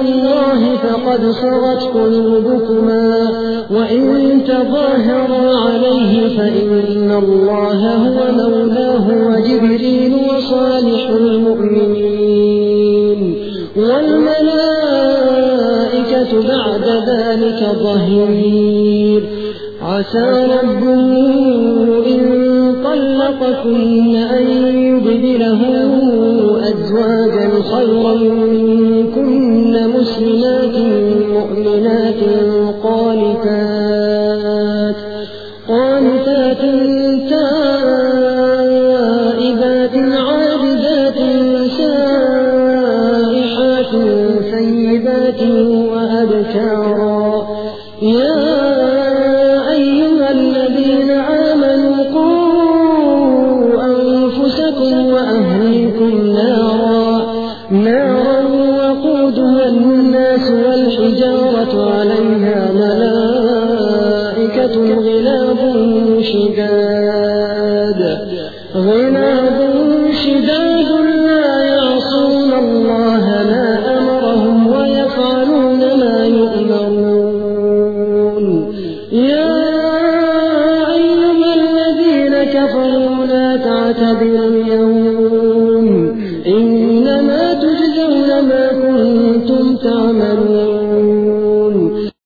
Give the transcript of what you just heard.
الله فقد صغت قلوبكما وإن تظاهرا عليه فإن الله هو مولاه وجبريل وصالح المؤمنين والملائكة بعد ذلك ظهير. عسى ربه إن طلقكن أن يبدله أزواجا خيرا مسلمات مؤمنات قانتات قانتات تائبات عابدات سائحات سيدات وأبكارا يا الناس والحجارة عليها ملائكة غلاب شداد. غلاب شداد لا يعصون الله ما أمرهم ويفعلون ما يؤمرون. يا أيها الذين كفروا لا تعتذروا اليوم. إنما